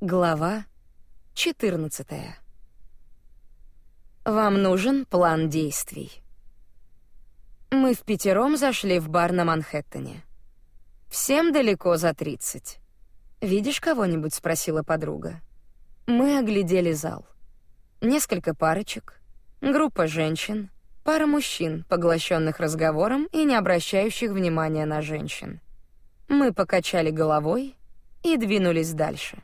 Глава 14. Вам нужен план действий. Мы в пятером зашли в бар на Манхэттене. Всем далеко за 30. Видишь кого-нибудь, спросила подруга. Мы оглядели зал. Несколько парочек, группа женщин, пара мужчин, поглощенных разговором и не обращающих внимания на женщин. Мы покачали головой и двинулись дальше.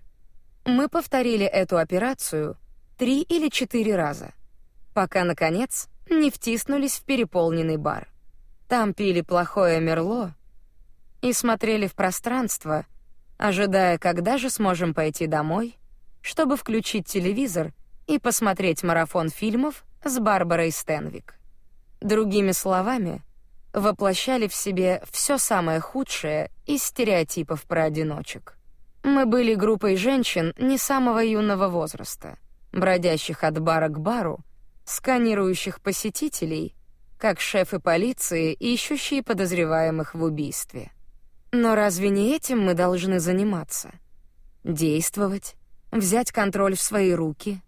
Мы повторили эту операцию три или четыре раза, пока наконец не втиснулись в переполненный бар. Там пили плохое мерло и смотрели в пространство, ожидая, когда же сможем пойти домой, чтобы включить телевизор и посмотреть марафон фильмов с Барбарой Стенвик. Другими словами, воплощали в себе все самое худшее из стереотипов про одиночек. Мы были группой женщин не самого юного возраста, бродящих от бара к бару, сканирующих посетителей, как шефы полиции, ищущие подозреваемых в убийстве. Но разве не этим мы должны заниматься? Действовать, взять контроль в свои руки.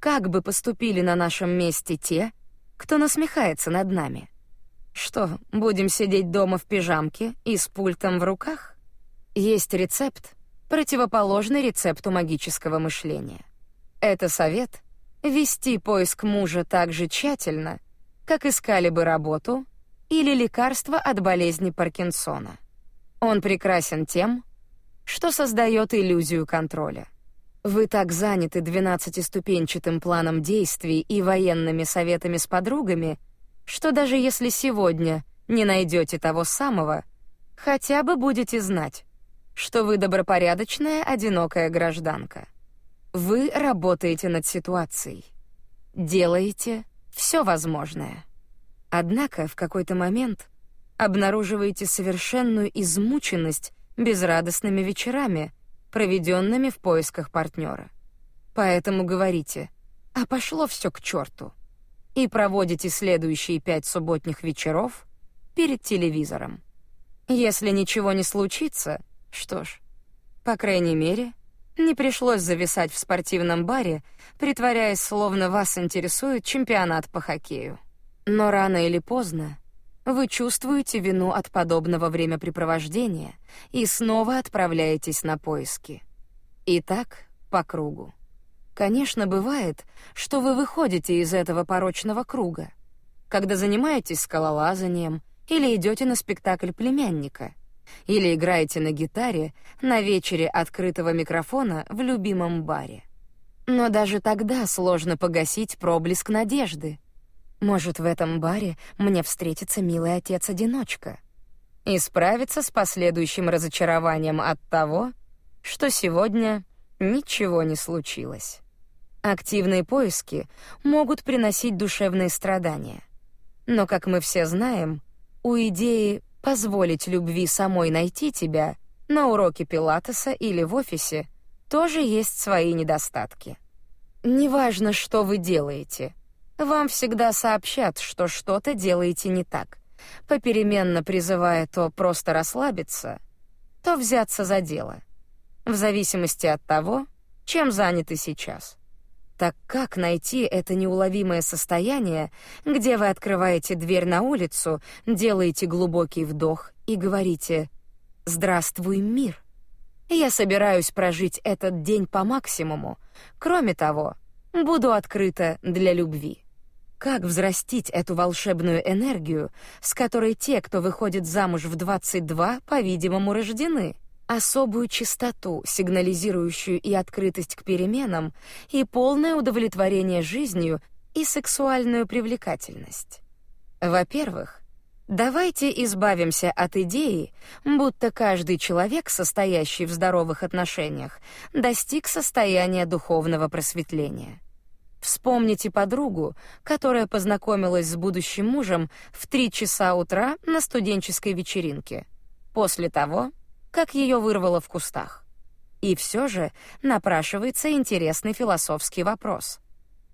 Как бы поступили на нашем месте те, кто насмехается над нами? Что, будем сидеть дома в пижамке и с пультом в руках? Есть рецепт, противоположный рецепту магического мышления. Это совет вести поиск мужа так же тщательно, как искали бы работу или лекарство от болезни Паркинсона. Он прекрасен тем, что создает иллюзию контроля. Вы так заняты двенадцатиступенчатым планом действий и военными советами с подругами, что даже если сегодня не найдете того самого, хотя бы будете знать, что вы добропорядочная, одинокая гражданка. Вы работаете над ситуацией. Делаете все возможное. Однако в какой-то момент обнаруживаете совершенную измученность безрадостными вечерами, проведенными в поисках партнера. Поэтому говорите: "А пошло все к черту", и проводите следующие пять субботних вечеров перед телевизором. Если ничего не случится, что ж, по крайней мере, не пришлось зависать в спортивном баре, притворяясь, словно вас интересует чемпионат по хоккею. Но рано или поздно вы чувствуете вину от подобного времяпрепровождения и снова отправляетесь на поиски. И так по кругу. Конечно, бывает, что вы выходите из этого порочного круга, когда занимаетесь скалолазанием или идете на спектакль племянника — или играете на гитаре на вечере открытого микрофона в любимом баре. Но даже тогда сложно погасить проблеск надежды. Может, в этом баре мне встретится милый отец-одиночка и справиться с последующим разочарованием от того, что сегодня ничего не случилось. Активные поиски могут приносить душевные страдания. Но, как мы все знаем, у идеи Позволить любви самой найти тебя на уроке пилатеса или в офисе тоже есть свои недостатки. Неважно, что вы делаете, вам всегда сообщат, что что-то делаете не так, попеременно призывая то просто расслабиться, то взяться за дело, в зависимости от того, чем заняты сейчас. Так как найти это неуловимое состояние, где вы открываете дверь на улицу, делаете глубокий вдох и говорите «Здравствуй, мир». Я собираюсь прожить этот день по максимуму. Кроме того, буду открыта для любви. Как взрастить эту волшебную энергию, с которой те, кто выходит замуж в 22, по-видимому, рождены? Особую чистоту, сигнализирующую и открытость к переменам, и полное удовлетворение жизнью и сексуальную привлекательность. Во-первых, давайте избавимся от идеи, будто каждый человек, состоящий в здоровых отношениях, достиг состояния духовного просветления. Вспомните подругу, которая познакомилась с будущим мужем в три часа утра на студенческой вечеринке. После того, как ее вырвало в кустах. И все же напрашивается интересный философский вопрос.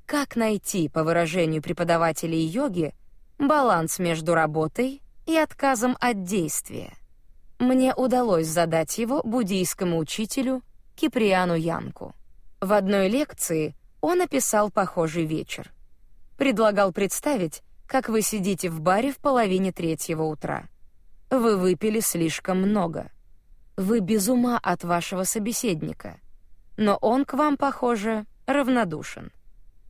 Как найти, по выражению преподавателей йоги, баланс между работой и отказом от действия? Мне удалось задать его буддийскому учителю Киприану Янку. В одной лекции он описал похожий вечер. Предлагал представить, как вы сидите в баре в половине третьего утра. Вы выпили слишком много. Вы без ума от вашего собеседника. Но он к вам, похоже, равнодушен.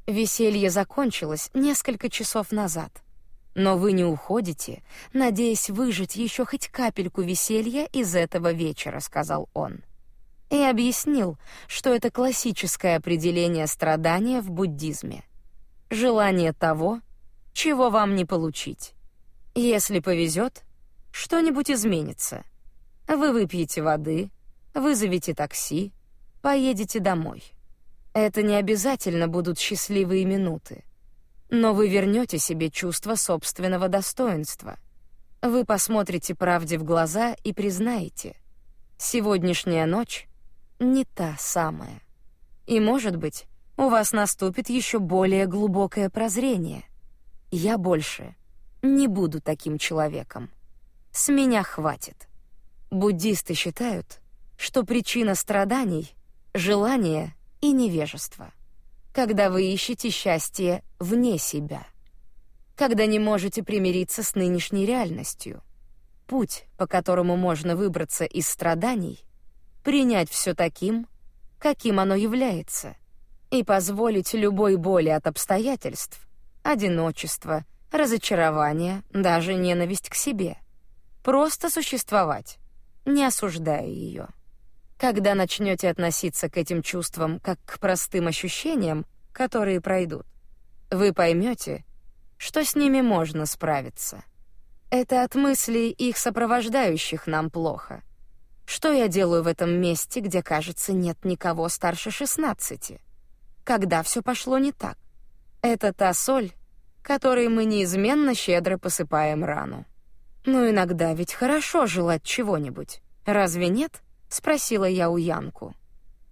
Веселье закончилось несколько часов назад. Но вы не уходите, надеясь выжать еще хоть капельку веселья из этого вечера, сказал он. И объяснил, что это классическое определение страдания в буддизме. Желание того, чего вам не получить. Если повезет, что-нибудь изменится. Вы выпьете воды, вызовете такси, поедете домой. Это не обязательно будут счастливые минуты. Но вы вернете себе чувство собственного достоинства. Вы посмотрите правде в глаза и признаете: сегодняшняя ночь не та самая. И, может быть, у вас наступит еще более глубокое прозрение. Я больше не буду таким человеком. С меня хватит. Буддисты считают, что причина страданий — желание и невежество. Когда вы ищете счастье вне себя. Когда не можете примириться с нынешней реальностью. Путь, по которому можно выбраться из страданий, принять все таким, каким оно является, и позволить любой боли от обстоятельств, одиночества, разочарования, даже ненависть к себе — Просто существовать, не осуждая ее. Когда начнете относиться к этим чувствам как к простым ощущениям, которые пройдут, вы поймете, что с ними можно справиться. Это от мыслей их сопровождающих нам плохо. Что я делаю в этом месте, где, кажется, нет никого старше шестнадцати? Когда все пошло не так? Это та соль, которой мы неизменно щедро посыпаем рану. Но иногда ведь хорошо желать чего-нибудь. Разве нет? спросила я у Янку.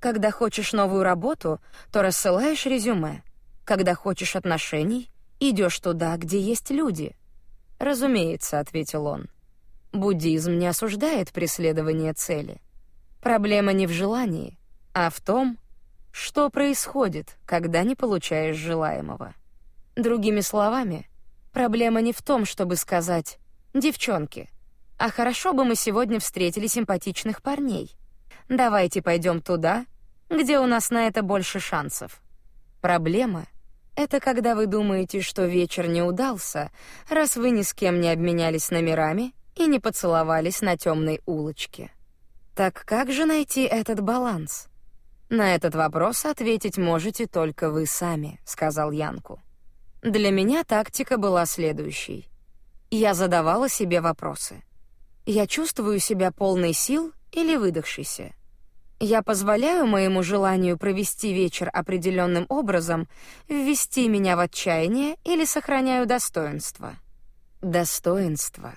Когда хочешь новую работу, то рассылаешь резюме. Когда хочешь отношений, идешь туда, где есть люди. Разумеется, ответил он. Буддизм не осуждает преследование цели. Проблема не в желании, а в том, что происходит, когда не получаешь желаемого. Другими словами, проблема не в том, чтобы сказать Девчонки, а хорошо бы мы сегодня встретили симпатичных парней. Давайте пойдем туда, где у нас на это больше шансов. Проблема — это когда вы думаете, что вечер не удался, раз вы ни с кем не обменялись номерами и не поцеловались на темной улочке. Так как же найти этот баланс? На этот вопрос ответить можете только вы сами, сказал Янку. Для меня тактика была следующей. Я задавала себе вопросы. Я чувствую себя полной сил или выдохшейся? Я позволяю моему желанию провести вечер определенным образом ввести меня в отчаяние или сохраняю достоинство? Достоинство.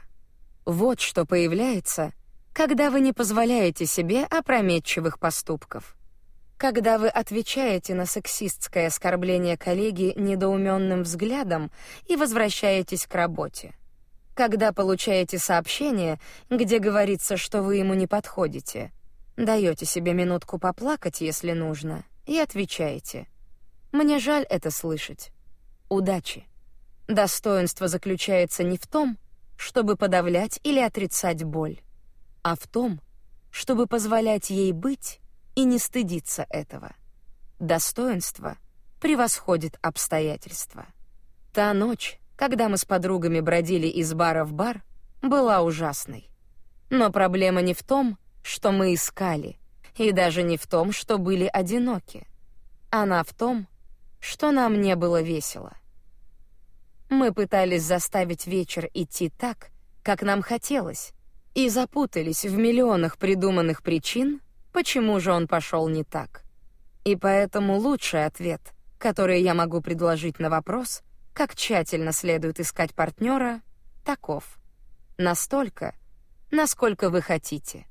Вот что появляется, когда вы не позволяете себе опрометчивых поступков. Когда вы отвечаете на сексистское оскорбление коллеги недоуменным взглядом и возвращаетесь к работе когда получаете сообщение, где говорится, что вы ему не подходите. Даете себе минутку поплакать, если нужно, и отвечаете. Мне жаль это слышать. Удачи. Достоинство заключается не в том, чтобы подавлять или отрицать боль, а в том, чтобы позволять ей быть и не стыдиться этого. Достоинство превосходит обстоятельства. Та ночь, когда мы с подругами бродили из бара в бар, была ужасной. Но проблема не в том, что мы искали, и даже не в том, что были одиноки. Она в том, что нам не было весело. Мы пытались заставить вечер идти так, как нам хотелось, и запутались в миллионах придуманных причин, почему же он пошел не так. И поэтому лучший ответ, который я могу предложить на вопрос — как тщательно следует искать партнера, таков. Настолько, насколько вы хотите.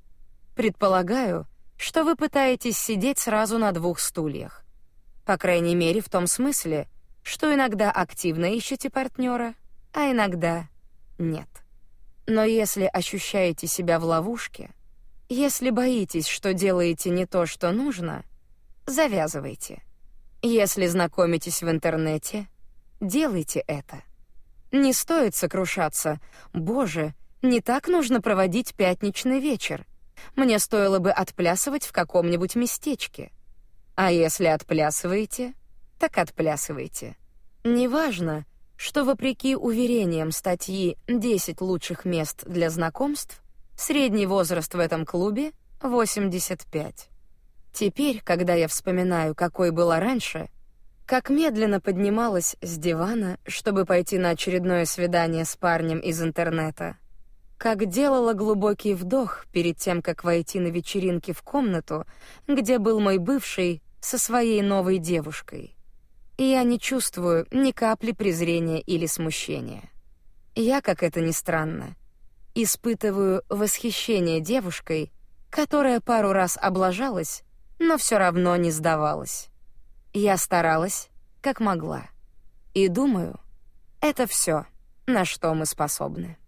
Предполагаю, что вы пытаетесь сидеть сразу на двух стульях. По крайней мере, в том смысле, что иногда активно ищете партнера, а иногда нет. Но если ощущаете себя в ловушке, Если боитесь, что делаете не то, что нужно, завязывайте. Если знакомитесь в интернете, делайте это. Не стоит сокрушаться. Боже, не так нужно проводить пятничный вечер. Мне стоило бы отплясывать в каком-нибудь местечке. А если отплясываете, так отплясывайте. Неважно, что вопреки уверениям статьи «10 лучших мест для знакомств», средний возраст в этом клубе 85. Теперь, когда я вспоминаю, какой была раньше, как медленно поднималась с дивана, чтобы пойти на очередное свидание с парнем из интернета, как делала глубокий вдох перед тем, как войти на вечеринке в комнату, где был мой бывший со своей новой девушкой. И я не чувствую ни капли презрения или смущения. Я, как это ни странно, испытываю восхищение девушкой, которая пару раз облажалась, но все равно не сдавалась. Я старалась, как могла. И думаю, это все, на что мы способны.